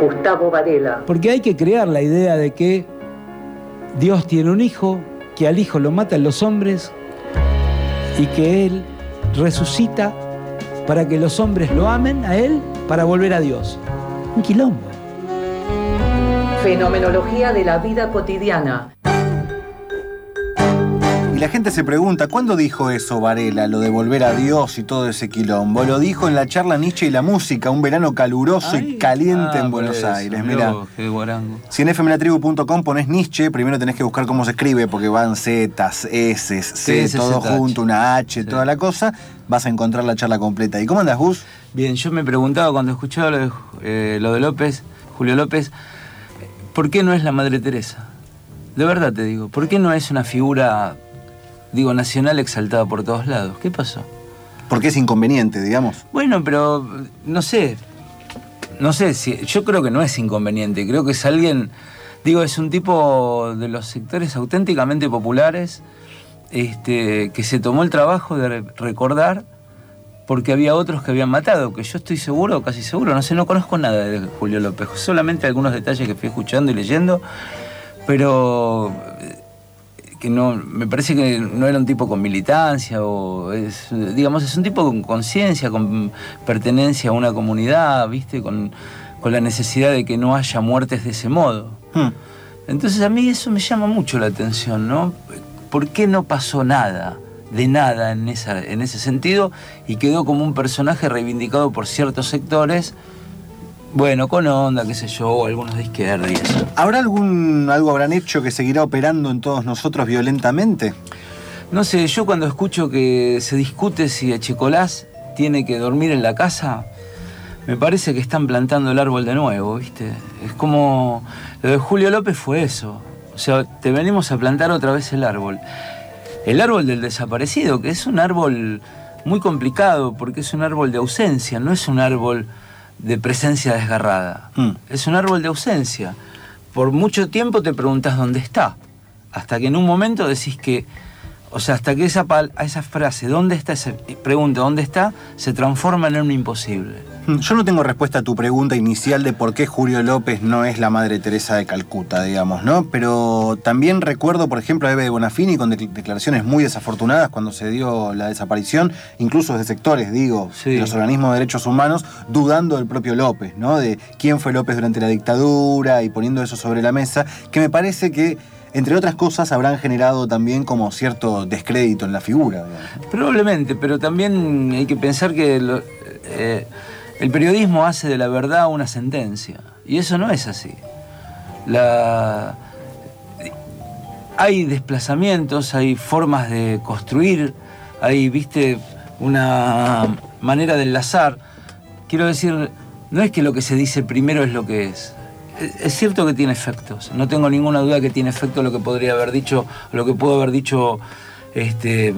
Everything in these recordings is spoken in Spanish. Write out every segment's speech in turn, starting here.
Gustavo Varela. Porque hay que crear la idea de que Dios tiene un hijo, que al hijo lo matan los hombres y que Él resucita para que los hombres lo amen a Él para volver a Dios. Un quilombo. Fenomenología de la vida cotidiana. La gente se pregunta, ¿cuándo dijo eso Varela, lo de volver a Dios y todo ese quilombo? Lo dijo en la charla Nietzsche y la música, un verano caluroso y caliente Ah, en por Buenos eso, Aires. mirá si en fmlatribu.com pones Nietzsche, primero tenés que buscar cómo se escribe, porque van Zetas, S, C, S, todo Z, H. junto, una H, toda la cosa, vas a encontrar la charla completa. ¿Y cómo andas, Gus? Bien, yo me preguntaba cuando escuchaba lo de, eh, lo de López, Julio López, ¿por qué no es la Madre Teresa? De verdad te digo, ¿por qué no es una figura, digo, nacional exaltada por todos lados? ¿Qué pasó? Porque es inconveniente, digamos. Bueno, pero no sé, no sé, si, yo creo que no es inconveniente, creo que es alguien, digo, es un tipo de los sectores auténticamente populares este, que se tomó el trabajo de re- recordar porque había otros que habían matado, que yo estoy seguro, casi seguro, no sé, no conozco nada de Julio López, solamente algunos detalles que fui escuchando y leyendo, pero que no, me parece que no era un tipo con militancia o es, digamos, es un tipo con conciencia, con pertenencia a una comunidad, ¿viste? Con, con la necesidad de que no haya muertes de ese modo. Hmm. Entonces a mí eso me llama mucho la atención, ¿no? ¿Por qué no pasó nada, de nada en, esa, en ese sentido y quedó como un personaje reivindicado por ciertos sectores, bueno, con onda, qué sé yo, o algunos de izquierda y eso? ¿Habrá algún algo habrán hecho que seguirá operando en todos nosotros violentamente? No sé, yo cuando escucho que se discute si Echecolás tiene que dormir en la casa, me parece que están plantando el árbol de nuevo, ¿viste? Es como. Lo de Julio López fue eso. O sea, te venimos a plantar otra vez el árbol. El árbol del desaparecido, que es un árbol muy complicado porque es un árbol de ausencia, no es un árbol de presencia desgarrada. Hmm. Es un árbol de ausencia. Por mucho tiempo te preguntas dónde está. Hasta que en un momento decís que, o sea, hasta que esa, pal- esa frase, ¿dónde está esa pregunta, dónde está? se transforma en un imposible. Hmm, Yo no tengo respuesta a tu pregunta inicial de por qué Julio López no es la Madre Teresa de Calcuta, digamos, ¿no? Pero también recuerdo, por ejemplo, a Eve de Bonafini con de- declaraciones muy desafortunadas cuando se dio la desaparición, incluso de sectores, digo, Sí. de los organismos de derechos humanos, dudando del propio López, ¿no? De quién fue López durante la dictadura y poniendo eso sobre la mesa, que me parece que, entre otras cosas, habrán generado también como cierto descrédito en la figura, digamos. Probablemente, pero también hay que pensar que lo- eh, el periodismo hace de la verdad una sentencia. Y eso no es así. La- hay desplazamientos, hay formas de construir, hay, viste, una manera de enlazar. Quiero decir, no es que lo que se dice primero es lo que es. Es- cierto que tiene efectos. No tengo ninguna duda que tiene efecto lo que podría haber dicho, lo que pudo haber dicho este,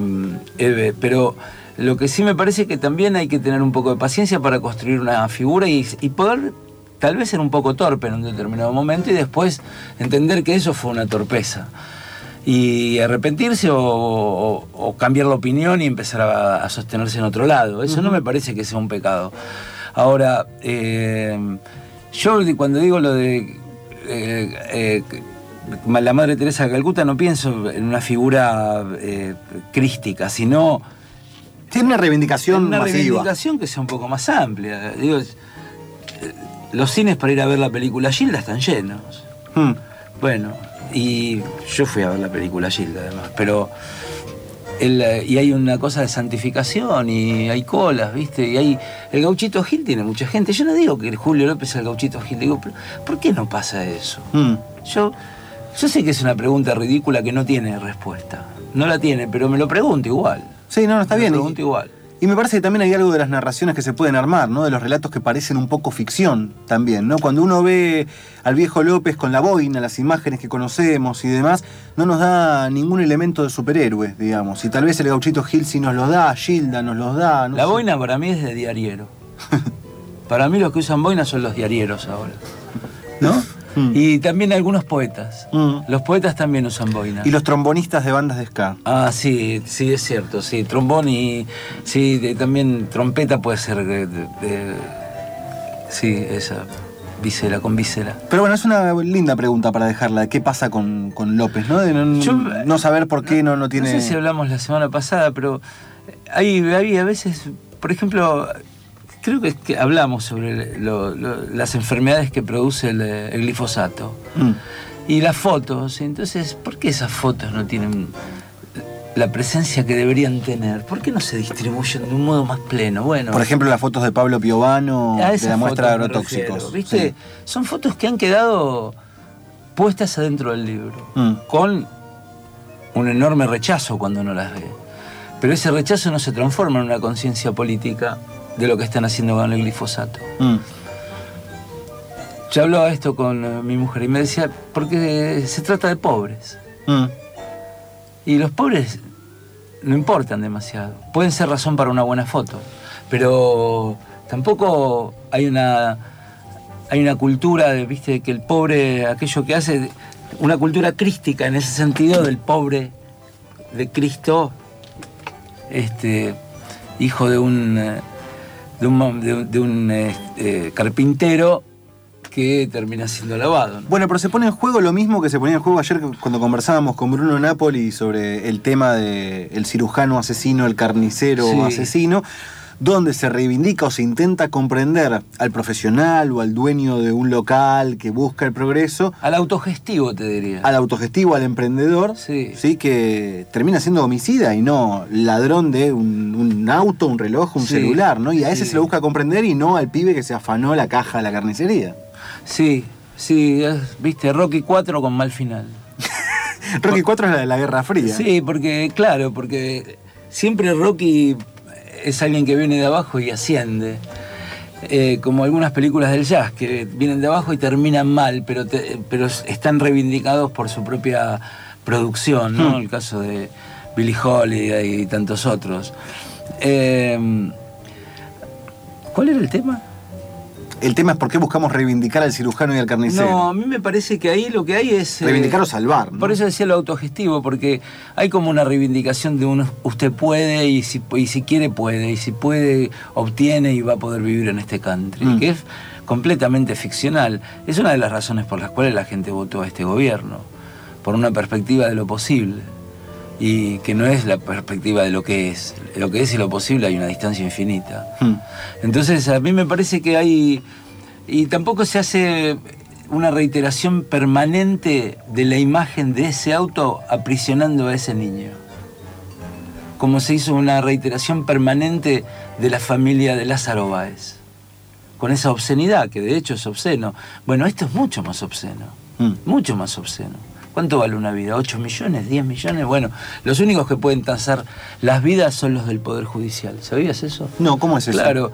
Eve, pero lo que sí me parece que también hay que tener un poco de paciencia para construir una figura y, y poder tal vez ser un poco torpe en un determinado momento y después entender que eso fue una torpeza. Y arrepentirse o, o- o cambiar la opinión y empezar a, a sostenerse en otro lado. Eso no me parece que sea un pecado. Ahora, eh, yo cuando digo lo de eh, eh, la Madre Teresa de Calcuta no pienso en una figura crística, sino Tiene una reivindicación una masiva. reivindicación que sea un poco más amplia. Digo, eh, los cines para ir a ver la película Gilda están llenos. Hmm. Bueno, y yo fui a ver la película Gilda además, pero el, eh, y hay una cosa de santificación y hay colas, ¿viste? Y hay el gauchito Gil tiene mucha gente. Yo no digo que Julio López es el gauchito Gil, digo, "¿Pero ¿por qué no pasa eso? Hmm. Yo, yo sé que es una pregunta ridícula que no tiene respuesta. No la tiene, pero me lo pregunto igual. Sí, no, no, está me bien. Y- igual. Y me parece que también hay algo de las narraciones que se pueden armar, ¿no? De los relatos que parecen un poco ficción también, ¿no? Cuando uno ve al viejo López con la boina, las imágenes que conocemos y demás, no nos da ningún elemento de superhéroe, digamos. Y tal vez el gauchito Gil sí nos los da, Gilda nos los da. no La sé. boina para mí es de diariero. para mí los que usan boina son los diarieros ahora. ¿No? Mm. Y también algunos poetas. Mm. Los poetas también usan boina. Y los trombonistas de bandas de ska. Ah, sí, sí, es cierto, sí. Trombón y. Sí, de- también trompeta puede ser. de- de- de- sí, esa. visera, con visera. Pero bueno, es una linda pregunta para dejarla. ¿Qué pasa con, con López, no? De no, Yo- no saber por qué no, no tiene. No sé si hablamos la semana pasada, pero hay, hay a veces, por ejemplo, creo que, que hablamos sobre lo- lo- las enfermedades que produce el, el glifosato Mm. y las fotos. Entonces, ¿por qué esas fotos no tienen la presencia que deberían tener? ¿Por qué no se distribuyen de un modo más pleno? Bueno, Por ejemplo, las fotos de Pablo Piovano de la muestra de agrotóxicos. refiero, ¿Viste? Sí. Son fotos que han quedado puestas adentro del libro, Mm. con un enorme rechazo cuando uno las ve. Pero ese rechazo no se transforma en una conciencia política de lo que están haciendo con el glifosato. Mm. Yo hablaba esto con eh, mi mujer y me decía, porque se trata de pobres. Mm. Y los pobres no importan demasiado. Pueden ser razón para una buena foto, pero tampoco hay una hay una cultura de, viste, que el pobre, aquello que hace, una cultura crística en ese sentido del pobre de Cristo, este, hijo de un eh, de un, de de eh, eh, carpintero que termina siendo lavado. ¿no? Bueno, pero se pone en juego lo mismo que se ponía en juego ayer cuando conversábamos con Bruno Napoli sobre el tema del cirujano asesino, el carnicero Sí. asesino, donde se reivindica o se intenta comprender al profesional o al dueño de un local que busca el progreso, Al autogestivo, te diría. al autogestivo, al emprendedor, Sí. que termina siendo homicida y no ladrón de un, un auto, un reloj, un Sí, celular, ¿no? Y a ese sí. se lo busca comprender y no al pibe que se afanó la caja de la carnicería. Sí, sí, viste, Rocky 4 con mal final. Rocky 4 es la de la Guerra Fría. Sí, porque, claro, porque siempre Rocky es alguien que viene de abajo y asciende. Eh, como algunas películas del jazz, que vienen de abajo y terminan mal, pero, te- pero están reivindicados por su propia producción, ¿no? Hmm. El caso de Billie Holiday y tantos otros. Eh, ¿Cuál era el tema? El tema es por qué buscamos reivindicar al cirujano y al carnicero. No, a mí me parece que ahí lo que hay es... eh, reivindicar o salvar. ¿no? Por eso decía lo autogestivo, porque hay como una reivindicación de uno, usted puede y si, y si quiere puede, y si puede obtiene y va a poder vivir en este country, Mm. que es completamente ficcional. Es una de las razones por las cuales la gente votó a este gobierno, por una perspectiva de lo posible, y que no es la perspectiva de lo que es. Lo que es y lo posible hay una distancia infinita. Hmm. Entonces a mí me parece que hay... Y tampoco se hace una reiteración permanente de la imagen de ese auto aprisionando a ese niño. Como se hizo una reiteración permanente de la familia de Lázaro Báez. Con esa obscenidad, que de hecho es obsceno. Bueno, esto es mucho más obsceno. Hmm. Mucho más obsceno. ¿Cuánto vale una vida? ¿8 millones? ¿10 millones? Bueno, los únicos que pueden tasar las vidas son los del Poder Judicial. ¿Sabías eso? No, ¿cómo es eso? Claro.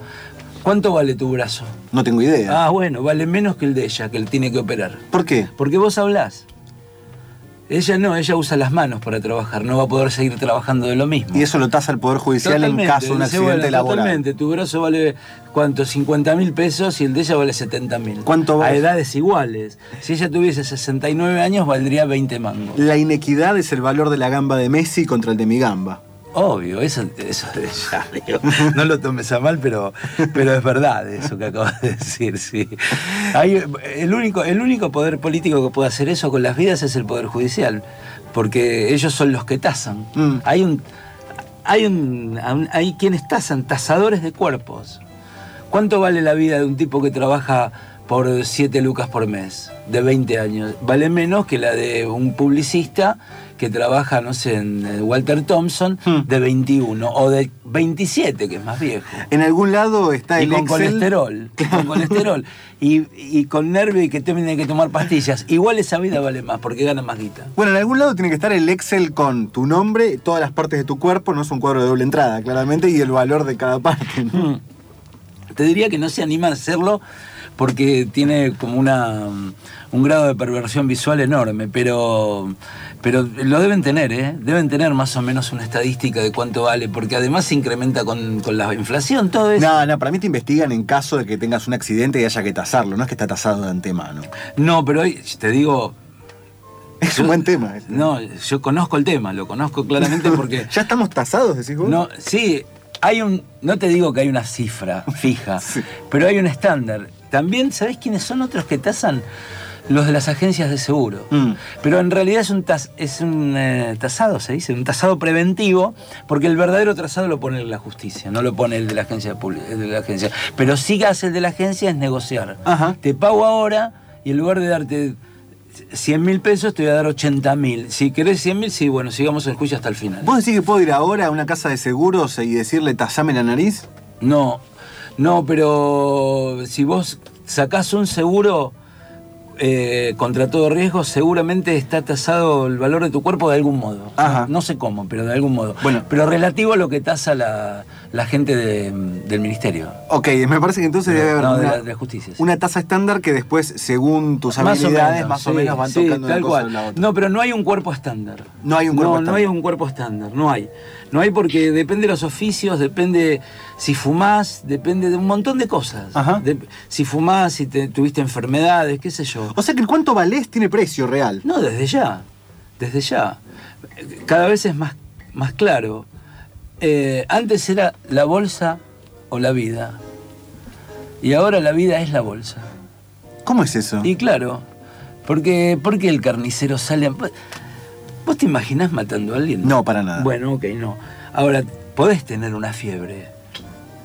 ¿Cuánto vale tu brazo? No tengo idea. Ah, bueno, vale menos que el de ella, que él tiene que operar. ¿Por qué? Porque vos hablás. Ella no, ella usa las manos para trabajar, no va a poder seguir trabajando de lo mismo. Y eso lo tasa el Poder Judicial en caso de un accidente bueno, laboral. Totalmente, tu brazo vale, ¿cuánto? 50 mil pesos y el de ella vale 70 mil. ¿Cuánto A vale? edades iguales. Si ella tuviese 69 años, valdría 20 mangos. La inequidad es el valor de la gamba de Messi contra el de mi gamba. Obvio, eso, eso ya, digo, no lo tomes a mal, pero, pero es verdad eso que acabas de decir, sí. Hay, el, único, el único poder político que puede hacer eso con las vidas es el Poder Judicial, porque ellos son los que tasan. Mm. Hay un hay un, hay quienes tasan, tasadores de cuerpos. ¿Cuánto vale la vida de un tipo que trabaja por 7 lucas por mes, de 20 años? Vale menos que la de un publicista que trabaja, no sé, en eh, Walter Thompson, Hmm. de 21, o de 27, que es más viejo. En algún lado está Y el con Excel. colesterol, con colesterol. Y, y con nervio y que tiene que tomar pastillas. Igual esa vida vale más, porque gana más guita. Bueno, en algún lado tiene que estar el Excel con tu nombre, todas las partes de tu cuerpo, no es un cuadro de doble entrada, claramente, y el valor de cada parte. ¿no? Mm. Te diría que no se anima a hacerlo porque tiene como una, un grado de perversión visual enorme, pero, pero lo deben tener, ¿eh? Deben tener más o menos una estadística de cuánto vale, porque además se incrementa con, con la inflación, todo eso. No, no, para mí te investigan en caso de que tengas un accidente y haya que tasarlo, no es que está tasado de antemano. No, pero hoy, te digo, Es un buen tema. este. no, yo conozco el tema, lo conozco claramente porque... ¿Ya estamos tasados, decís vos? No, sí, hay un. No te digo que hay una cifra fija, Sí. pero hay un estándar. También, ¿sabés quiénes son otros que tasan? Los de las agencias de seguro. Mm. Pero en realidad es un, tas- es un eh, tasado, se dice, un tasado preventivo, porque el verdadero tasado lo pone la justicia, no lo pone el de la agencia. el de la agencia. Pero sí que hace el de la agencia es negociar. Ajá. Te pago ahora y en lugar de darte 100 mil pesos, te voy a dar 80 mil. Si querés 100 mil, sí, bueno, sigamos el juicio hasta el final. ¿Vos decís que puedo ir ahora a una casa de seguros y decirle tasame la nariz? No, no, pero si vos sacás un seguro eh, contra todo riesgo, seguramente está tasado el valor de tu cuerpo de algún modo. Ajá. No, no sé cómo, pero de algún modo. Bueno. Pero relativo a lo que tasa la, la gente de- del ministerio. Ok, me parece que entonces debe haber No, una, la, de la justicia. sí. una tasa estándar que después, según tus Más o habilidades, menos, más o menos van sí, tocando una tal cosa cual. la otra. No, pero no hay un cuerpo estándar. No hay un cuerpo no, estándar. No hay un cuerpo estándar, no hay. No hay porque depende de los oficios, depende si fumás, depende de un montón de cosas. Ajá. De- si fumás, si te- tuviste enfermedades, qué sé yo. O sea que el cuánto valés tiene precio real. No, desde ya, desde ya. Cada vez es más, más claro. Eh, antes era la bolsa o la vida. Y ahora la vida es la bolsa. ¿Cómo es eso? Y claro, porque, porque el carnicero sale... a- ¿Vos te imaginás matando a alguien? No, para nada. Bueno, ok, no. Ahora, podés tener una fiebre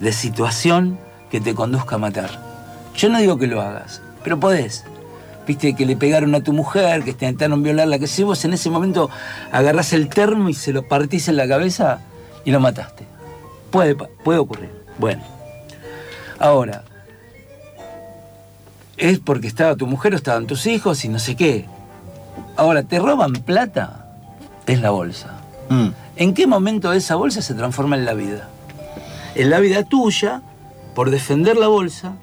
de situación que te conduzca a matar. Yo no digo que lo hagas, pero podés. Viste que le pegaron a tu mujer, que te intentaron violarla, que si vos en ese momento agarrás el termo y se lo partís en la cabeza y lo mataste. Puede, puede ocurrir. Bueno. Ahora, es porque estaba tu mujer o estaban tus hijos y no sé qué. Ahora, ¿te roban plata? Es la bolsa. Mm. ¿En qué momento esa bolsa se transforma en la vida? ¿En la vida tuya, por defender la bolsa,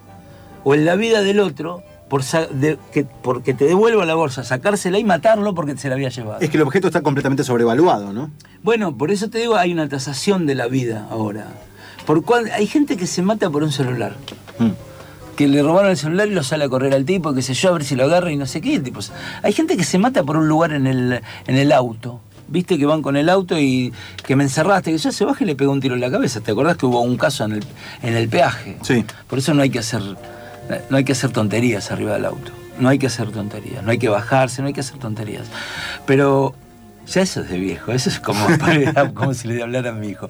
o en la vida del otro, por de- que, porque te devuelva la bolsa, sacársela y matarlo porque se la había llevado? Es que el objeto está completamente sobrevaluado, ¿no? Bueno, por eso te digo, hay una tasación de la vida ahora. Por cual, hay gente que se mata por un celular. Mm. Que le robaron el celular y lo sale a correr al tipo, que sé yo, a ver si lo agarra y no sé qué. el tipo se- Hay gente que se mata por un lugar en el, en el auto. Viste que van con el auto y que me encerraste, que yo se baja y le pegó un tiro en la cabeza. ¿Te acordás que hubo un caso en el, en el peaje? Sí. Por eso no hay que hacer, no hay que hacer tonterías arriba del auto. No hay que hacer tonterías, no hay que bajarse, no hay que hacer tonterías. Pero ya eso es de viejo, eso es como, como si le hablara a mi hijo.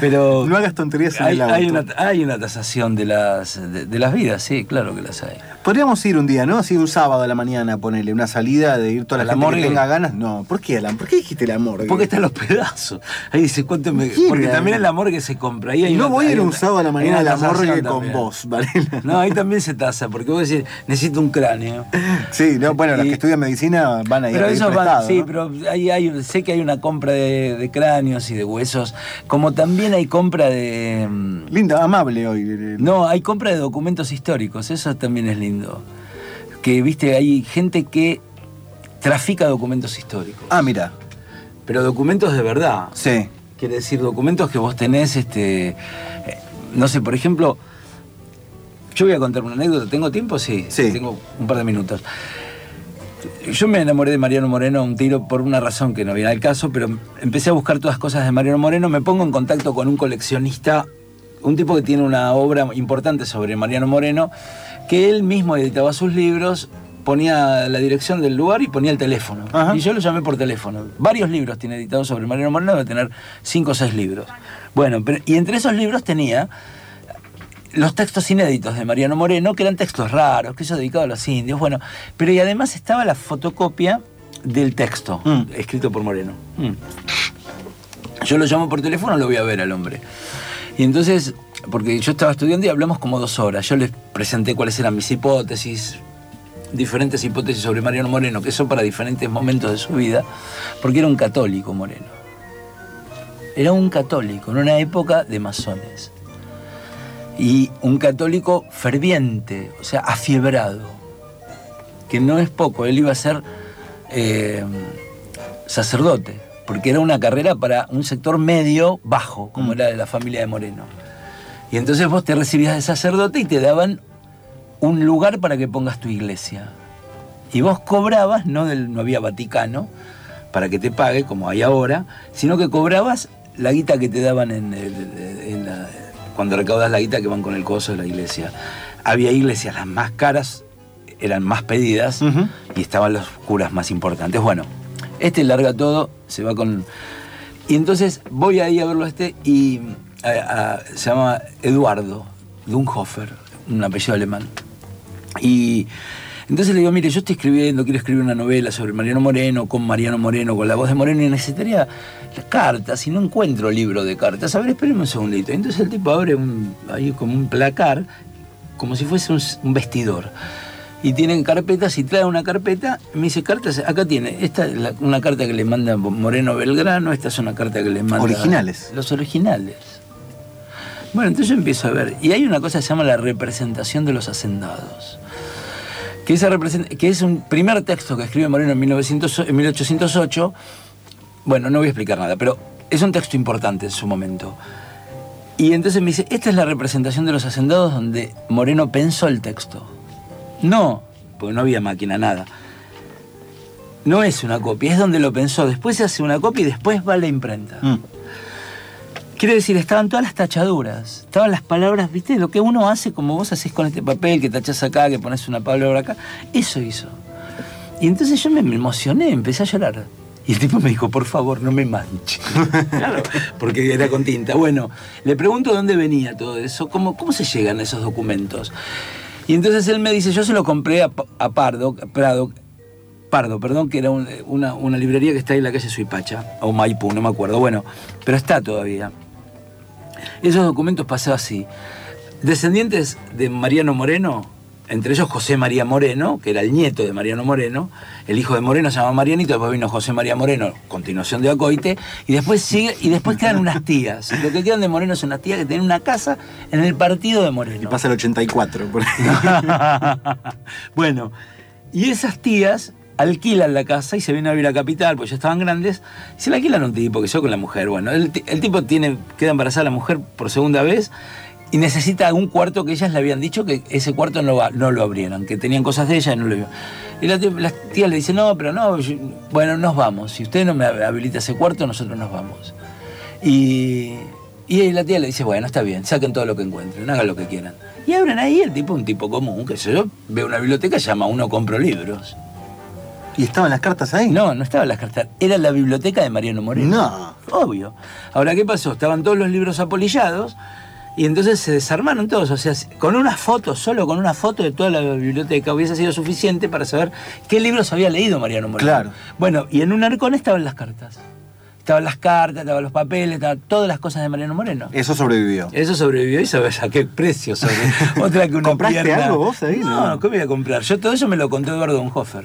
Pero No hagas tonterías en hay, el auto. hay una, hay una tasación de las, de, de las vidas, sí, claro que las hay. Podríamos ir un día, ¿no? Así un sábado a la mañana, ponerle una salida de ir toda ¿A la, la gente que tenga ganas. No, ¿por qué, Alan? ¿Por qué dijiste la morgue? Porque están los pedazos. Ahí dice, cuánto me. ¿Quién Porque era? también en la morgue se compra. Ahí hay no una- voy a ir un sábado a la mañana a la morgue con también. vos, Varela. No, ahí también se tasa, porque vos decís, necesito un cráneo. Sí, no, bueno, los que estudian medicina van a ir Pero a eso va, sí, ¿no? pero ahí hay, sé que hay una compra de, de cráneos y de huesos, como también hay compra de... mm, Linda, amable hoy. No, hay compra de documentos históricos, eso también es lindo. Que, viste, hay gente que trafica documentos históricos, Ah, mira. pero documentos de verdad. Sí. Quiere decir, documentos que vos tenés, este, no sé, por ejemplo, yo voy a contar una anécdota, ¿tengo tiempo? Sí, Sí. tengo un par de minutos. Yo me enamoré de Mariano Moreno un tiro por una razón que no viene al caso, pero empecé a buscar todas cosas de Mariano Moreno, me pongo en contacto con un coleccionista, un tipo que tiene una obra importante sobre Mariano Moreno, que él mismo editaba sus libros, ponía la dirección del lugar y ponía el teléfono. Ajá. Y yo lo llamé por teléfono. Varios libros tiene editados sobre Mariano Moreno, debe tener cinco o seis libros. Bueno, pero- y entre esos libros tenía los textos inéditos de Mariano Moreno, que eran textos raros, que eso dedicado a los indios, bueno, pero y además estaba la fotocopia del texto, Mm. escrito por Moreno. Mm. Yo lo llamo por teléfono, lo voy a ver al hombre. Y entonces, porque yo estaba estudiando y hablamos como dos horas, yo les presenté cuáles eran mis hipótesis, diferentes hipótesis sobre Mariano Moreno, que son para diferentes momentos de su vida, porque era un católico Moreno. Era un católico en una época de masones. Y un católico ferviente, o sea, afiebrado, que no es poco, él iba a ser eh, sacerdote, porque era una carrera para un sector medio bajo, como era de la familia de Moreno. Y entonces vos te recibías de sacerdote y te daban un lugar para que pongas tu iglesia. Y vos cobrabas, no, del, no había Vaticano, para que te pague, como hay ahora, sino que cobrabas la guita que te daban en, el- en la- cuando recaudas la guita que van con el coso de la iglesia. había iglesias las más caras, eran más pedidas, y estaban los curas más importantes. Bueno, este larga todo, se va con... Y entonces voy ahí a verlo a este y se llama Eduardo Dunhofer, un apellido alemán. Y entonces le digo, mire, yo estoy escribiendo, quiero escribir una novela sobre Mariano Moreno, con Mariano Moreno, con la voz de Moreno, y necesitaría las cartas, y no encuentro libro de cartas. A ver, espérenme un segundito. Entonces el tipo abre un, ahí como un placar, como si fuese un vestidor. Y tienen carpetas y trae una carpeta, me dice cartas, acá tiene, esta es la- una carta que le manda Moreno Belgrano, esta es una carta que le manda... Originales. Los originales. Bueno, entonces yo empiezo a ver. Y hay una cosa que se llama la representación de los hacendados. Que, esa represent- que es un primer texto que escribe Moreno en, 1900 en 1808. Bueno, no voy a explicar nada, pero es un texto importante en su momento. Y entonces me dice, esta es la representación de los hacendados donde Moreno pensó el texto. No, porque no había máquina, nada. No es una copia, es donde lo pensó. Después se hace una copia y después va a la imprenta. Mm. Quiero decir, estaban todas las tachaduras, estaban las palabras, ¿viste? Lo que uno hace, como vos haces con este papel, que tachás acá, que pones una palabra acá, eso hizo. Y entonces yo me emocioné, empecé a llorar. Y el tipo me dijo, por favor, no me manches. claro, porque era con tinta. Bueno, le pregunto dónde venía todo eso, cómo, cómo se llegan esos documentos. Y entonces él me dice, yo se lo compré a, Pa- a Pardo, Prado, Pardo, perdón, que era un- una, librería que está ahí en la calle Suipacha, o Maipú, no me acuerdo. Bueno, pero está todavía. Esos documentos pasaban así. Descendientes de Mariano Moreno, entre ellos José María Moreno, que era el nieto de Mariano Moreno, el hijo de Moreno se llama Marianito, después vino José María Moreno, continuación de Acoite, y después sigue, y después quedan unas tías. Lo que quedan de Moreno son unas tías que tienen una casa en el partido de Moreno. Y pasa el 84. por ahí. bueno, y esas tías alquilan la casa y se vienen a vivir a Capital, porque ya estaban grandes, y se la alquilan a un tipo que yo con la mujer. Bueno, el, el tipo tiene, queda embarazada la mujer por segunda vez y necesita un cuarto que ellas le habían dicho que ese cuarto no, va- no lo abrieran, que tenían cosas de ella y no lo iban. Y la, tía- las tías le dicen, no, pero no, yo- bueno, nos vamos. Si usted no me habilita ese cuarto, nosotros nos vamos. Y, y la tía le dice, bueno, está bien, saquen todo lo que encuentren, hagan lo que quieran. Y abren ahí el tipo, un tipo común, que sé yo, ve una biblioteca, llama uno compro libros. ¿Y estaban las cartas ahí? No, no estaban las cartas, era la biblioteca de Mariano Moreno. No. Obvio. Ahora, ¿qué pasó? Estaban todos los libros apolillados y entonces se desarmaron todos. O sea, con una foto, solo con una foto de toda la biblioteca hubiese sido suficiente para saber qué libros había leído Mariano Moreno. Claro. Bueno, y en un arcón estaban las cartas. Estaban las cartas, estaban los papeles, estaban todas las cosas de Mariano Moreno. Eso sobrevivió. Eso sobrevivió y sabes a qué precio sobre otra que una ¿Compraste pierna. algo vos ahí? No, No. ¿qué voy a comprar? Yo todo eso me lo contó Eduardo Unhofer.